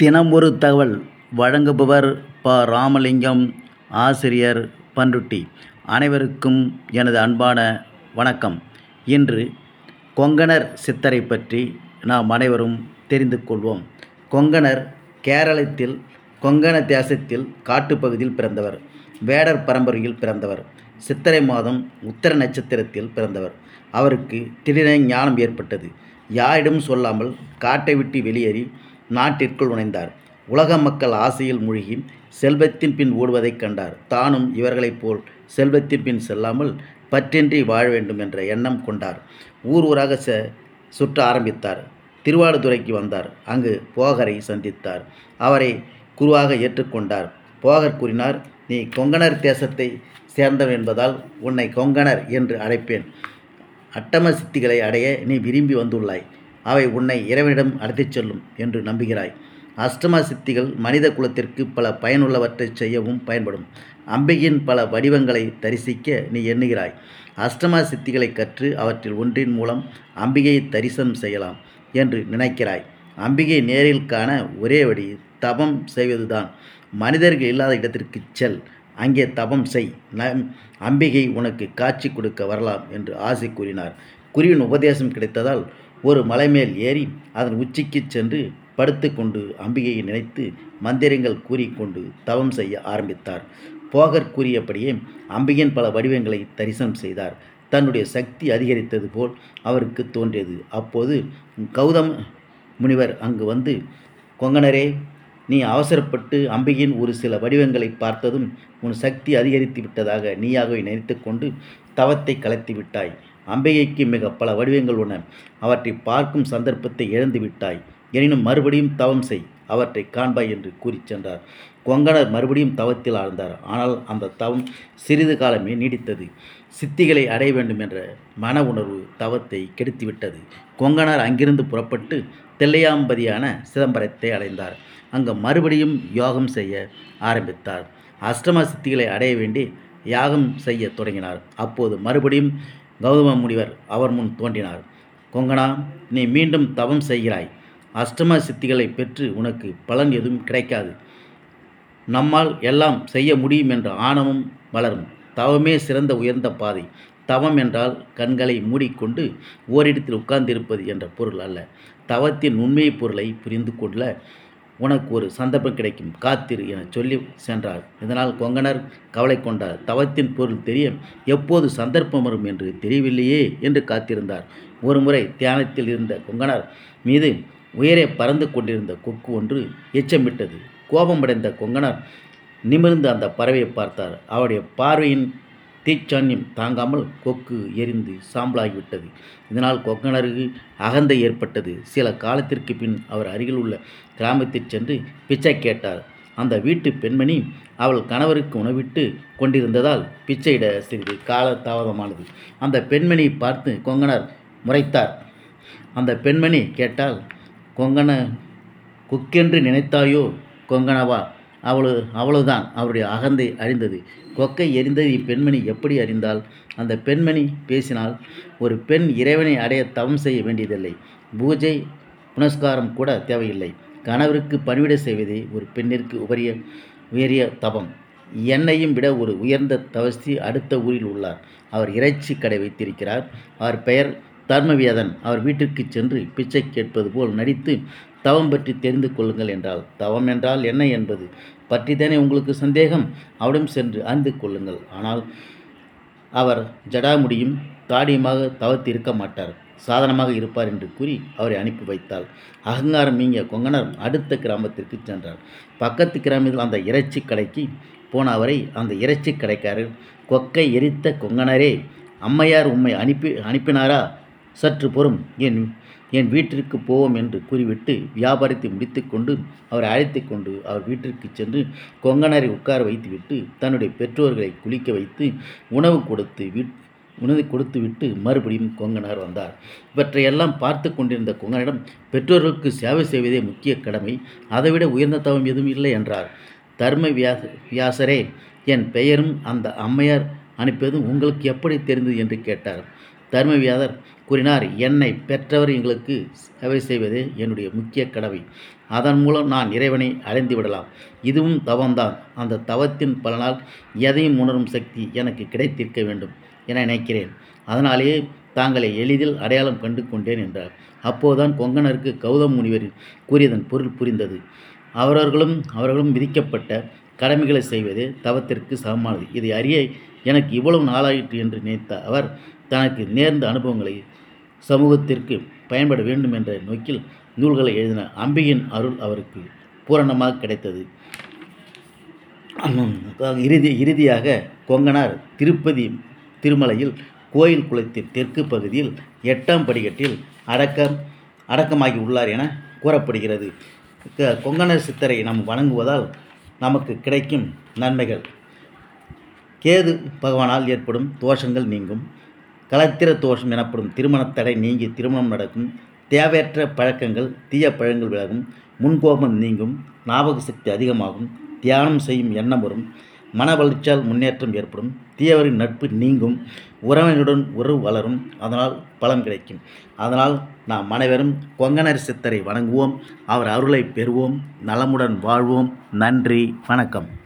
தினம் ஒரு தகவல். வழங்குபவர் ப. ராமலிங்கம் ஆசிரியர் பண்ருட்டி அனைவருக்கும் எனது அன்பான வணக்கம். இன்று கொங்கணர் சித்தரை பற்றி நாம் அனைவரும் தெரிந்து கொள்வோம். கொங்கணர் கேரளத்தில் கொங்கண தேசத்தில் காட்டுப்பகுதியில் பிறந்தவர். வேடர் பரம்பரையில் பிறந்தவர். சித்திரை மாதம் உத்தர நட்சத்திரத்தில் பிறந்தவர். அவருக்கு திடீரென ஞானம் ஏற்பட்டது. யாரிடம் சொல்லாமல் காட்டை விட்டு வெளியேறி நாட்டிற்குள் நுழைந்தார். உலக மக்கள் ஆசையில் மூழ்கி செல்வத்தின் பின் ஓடுவதைக் கண்டார். தானும் இவர்களைப் போல் செல்வத்தின் பின் செல்லாமல் பற்றின்றி வாழ வேண்டும் என்ற எண்ணம் கொண்டார். ஊர் ஊராக ச சுற்ற ஆரம்பித்தார். திருவாடுதுறைக்கு வந்தார். அங்கு போகரை சந்தித்தார். அவரை குருவாக ஏற்றுக்கொண்டார். போகர் கூறினார் நீ கொங்கணர் தேசத்தை சேர்ந்தவன் என்பதால் உன்னை கொங்கணர் என்று அழைப்பேன். அட்டம சித்திகளை அடைய நீ விரும்பி வந்துள்ளாய். அவை உன்னை இறைவனிடம் அழைத்துச் செல்லும் என்று நம்புகிறாய். அஷ்டம சித்திகள் மனித குலத்திற்கு பல பயனுள்ளவற்றை செய்யவும் பயன்படும். அம்பிகையின் பல வடிவங்களை தரிசிக்க நீ எண்ணுகிறாய். அஷ்டம சித்திகளை கற்று அவற்றில் ஒன்றின் மூலம் அம்பிகையை தரிசனம் செய்யலாம் என்று நினைக்கிறாய். அம்பிகை நேரில் காண ஒரே வழி தபம் செய்வதுதான். மனிதர்கள் இல்லாத இடத்திற்கு செல். அங்கே தபம் செய். நம் அம்பிகை உனக்கு காட்சி கொடுக்க வரலாம் என்று ஆசை கூறினார். குருவின் உபதேசம் கிடைத்ததால் ஒரு மலை மேல் ஏறி அதன் உச்சிக்கு சென்று படுத்துக்கொண்டு அம்பிகையை நினைத்து மந்திரங்கள் கூறிக்கொண்டு தவம் செய்ய ஆரம்பித்தார். போகர் கூறியபடியே அம்பிகையின் பல வடிவங்களை தரிசனம் செய்தார். தன்னுடைய சக்தி அதிகரித்தது போல் அவருக்கு தோன்றியது. அப்போது கௌதம் முனிவர் அங்கு வந்து கொங்கனரே நீ அவசரப்பட்டு அம்பிகையின் ஒரு சில வடிவங்களை பார்த்ததும் உன் சக்தி அதிகரித்து விட்டதாக நீயாகவே நினைத்து கொண்டு தவத்தை கலைத்து விட்டாய் அம்பிகைக்கு மிக பல வடிவங்கள் உள்ளன. அவற்றை பார்க்கும் சந்தர்ப்பத்தை இழந்து விட்டாய். எனினும் மறுபடியும் தவம் செய். அவற்றை காண்பாய் என்று கூறிச் சென்றார். கொங்கணர் மறுபடியும் தவத்தில் ஆழ்ந்தார். ஆனால் அந்த தவம் சிறிது காலமே நீடித்தது. சித்திகளை அடைய வேண்டும் என்ற மன உணர்வு தவத்தை கெடுத்துவிட்டது. கொங்கணர் அங்கிருந்து புறப்பட்டு தெல்லையாம்பதியான சிதம்பரத்தை அடைந்தார். அங்கு மறுபடியும் யோகம் செய்ய ஆரம்பித்தார். அஷ்டம சித்திகளை அடைய வேண்டி யாகம் செய்ய தொடங்கினார். அப்போது மறுபடியும் கௌதம முனிவர் அவர் முன் தோன்றினார். கொங்கணா நீ மீண்டும் தவம் செய்கிறாய். அஷ்டம சித்திகளை பெற்று உனக்கு பலன் எதுவும் கிடைக்காது. நம்மால் எல்லாம் செய்ய முடியும் என்ற ஆணவம் வளரும். தவமே சிறந்த உயர்ந்த பாதை. தவம் என்றால் கண்களை மூடிக்கொண்டு ஓரிடத்தில் உட்கார்ந்திருப்பது என்ற பொருள் அல்ல. தவத்தின் உண்மை பொருளை புரிந்து கொள்ள உனக்கு ஒரு சந்தர்ப்பம் கிடைக்கும். காத்திரு என சொல்லி சென்றார். இதனால் கொங்கணர் கவலை கொண்டார். தவத்தின் பொருள் தெரிய எப்போது சந்தர்ப்பம் வரும் என்று தெரியவில்லையே என்று காத்திருந்தார். ஒருமுறை தியானத்தில் இருந்த கொங்கணர் மீது உயரே பறந்து கொண்டிருந்த கொக்கு ஒன்று எச்சமிட்டது. கோபமடைந்த கொங்கணர் நிமிர்ந்து அந்த பறவையை பார்த்தார். அவருடைய பார்வையின் தீச்சான்யம் தாங்காமல் கொக்கு எரிந்து சாம்பலாகிவிட்டது. இதனால் கொங்கணருக்கு அகந்தை ஏற்பட்டது. சில காலத்திற்கு பின் அவர் அருகில் உள்ள கிராமத்தில் சென்று பிச்சை கேட்டார். அந்த வீட்டு பெண்மணி அவள் கணவருக்கு உணவிட்டு கொண்டிருந்ததால் பிச்சையிட சிறிது கால தாமதமானது. அந்த பெண்மணியை பார்த்து கொங்கணர் முறைத்தார். அந்த பெண்மணி கேட்டால் கொங்கண கொக்கென்று நினைத்தாயோ கொங்கணவா? அவ்வளவு அவ்வளவுதான் அவருடைய அகந்தை அறிந்தது. கொக்கை எரிந்தது இப்பெண்மணி எப்படி அறிந்தால் அந்த பெண்மணி பேசினால் ஒரு பெண் இறைவனை அடைய தவம் செய்ய வேண்டியதில்லை. பூஜை புனஸ்காரம் கூட தேவையில்லை. கணவருக்கு பணிவிட செய்வதே ஒரு பெண்ணிற்கு உபரிய உயரிய தபம் என்னையும் விட ஒரு உயர்ந்த தவஸ்தி அடுத்த ஊரில் உள்ளார். அவர் இறைச்சி கடை வைத்திருக்கிறார். அவர் பெயர் தர்மவியதன். அவர் வீட்டிற்கு சென்று பிச்சை கேட்பது போல் நடித்து தவம் பற்றி தெரிந்து கொள்ளுங்கள் என்றால் தவம் என்றால் என்ன என்பது? பற்றித்தானே உங்களுக்கு சந்தேகம்? அவரிடம் சென்று அறிந்து கொள்ளுங்கள். ஆனால் அவர் ஜடாமுடியும் தாடியுமாக தவத்து இருக்க மாட்டார். சாதனமாக இருப்பார் என்று கூறி அவரை அனுப்பி வைத்தாள். அகங்காரம் நீங்கிய கொங்கனர் அடுத்த கிராமத்திற்கு சென்றார். பக்கத்து கிராமத்தில் அந்த இறைச்சி கடைக்கு போன அவரை அந்த இறைச்சி கடைக்காரர் கொக்கை எரித்த கொங்கனரே அம்மையார் உம்மை அனுப்பி அனுப்பினாரா? சற்று பொறும். என் என் வீட்டிற்கு போவோம் என்று கூறிவிட்டு வியாபாரத்தை முடித்துக்கொண்டு அவரை அழைத்து கொண்டு அவர் வீட்டிற்கு சென்று கொங்கனரை உட்கார வைத்துவிட்டு தன்னுடைய பெற்றோர்களை குளிக்க வைத்து உணவு கொடுத்து வீட் உணவு கொடுத்து விட்டு மறுபடியும் கொங்கனார் வந்தார். இவற்றையெல்லாம் பார்த்து கொண்டிருந்த கொங்கனிடம் பெற்றோர்களுக்கு சேவை செய்வதே முக்கிய கடமை அதைவிட உயர்ந்த தவம் எதுவும் இல்லை என்றார். தர்ம வியாச வியாசரே என் பெயரும் அந்த அம்மையார் அனுப்பியதும் உங்களுக்கு எப்படி தெரிந்தது? என்று கேட்டார். தர்மவியாதர் கூறினார் என்னை பெற்றவர் எங்களுக்கு சேவை செய்வது என்னுடைய முக்கிய கடமை. அதன் மூலம் நான் இறைவனை அடைந்து விடலாம். இதுவும் தவம்தான். அந்த தவத்தின் பலனால் எதையும் உணரும் சக்தி எனக்கு கிடைத்திருக்க வேண்டும் என நினைக்கிறேன். அதனாலேயே தாங்களை எளிதில் அடையாளம் கண்டு கொண்டேன் என்றார். அப்போதுதான் கொங்கணருக்கு கௌதம் முனிவர் கூறியதன் பொருள் புரிந்தது. அவரவர்களும் அவர்களும் விதிக்கப்பட்ட கடமைகளை செய்வது தவத்திற்கு சமமானது. இதை அறிய எனக்கு இவ்வளவு நாளாயிற்று என்று நினைத்த அவர் தனக்கு நேர்ந்த அனுபவங்களை சமூகத்திற்கு பயன்பட வேண்டும் என்ற நோக்கில் நூல்களை எழுதின அம்பிகையின் அருள் அவருக்கு பூரணமாக கிடைத்தது. இறுதி இறுதியாக கொங்கனார் திருப்பதி திருமலையில் கோயில் குளத்தின் தெற்கு பகுதியில் எட்டாம் படிக்கட்டில் அடக்கம் அடக்கமாகி உள்ளார் என கூறப்படுகிறது. க- கொங்கணர் சித்தரை நாம் வணங்குவதால் நமக்கு கிடைக்கும் நன்மைகள் கேது பகவானால் ஏற்படும் தோஷங்கள் நீங்கும். கலத்திர தோஷம் எனப்படும் திருமணத் தடை நீங்கி திருமணம் நடக்கும். தேவையற்ற பழக்கங்கள் தீய பழங்கள் விலகும். முன்கோபம் நீங்கும். ஞாபக சக்தி அதிகமாகும். தியானம் செய்யும் எண்ணம் வரும். மன வளர்ச்சியால் முன்னேற்றம் ஏற்படும். தீயவரின் நட்பு நீங்கும். உறவினருடன் உறவு வளரும். அதனால் பலம் கிடைக்கும். அதனால் நாம் அனைவரும் கொங்கனர் சித்தரை வணங்குவோம். அவர் அருளை பெறுவோம். நலமுடன் வாழ்வோம். நன்றி. வணக்கம்.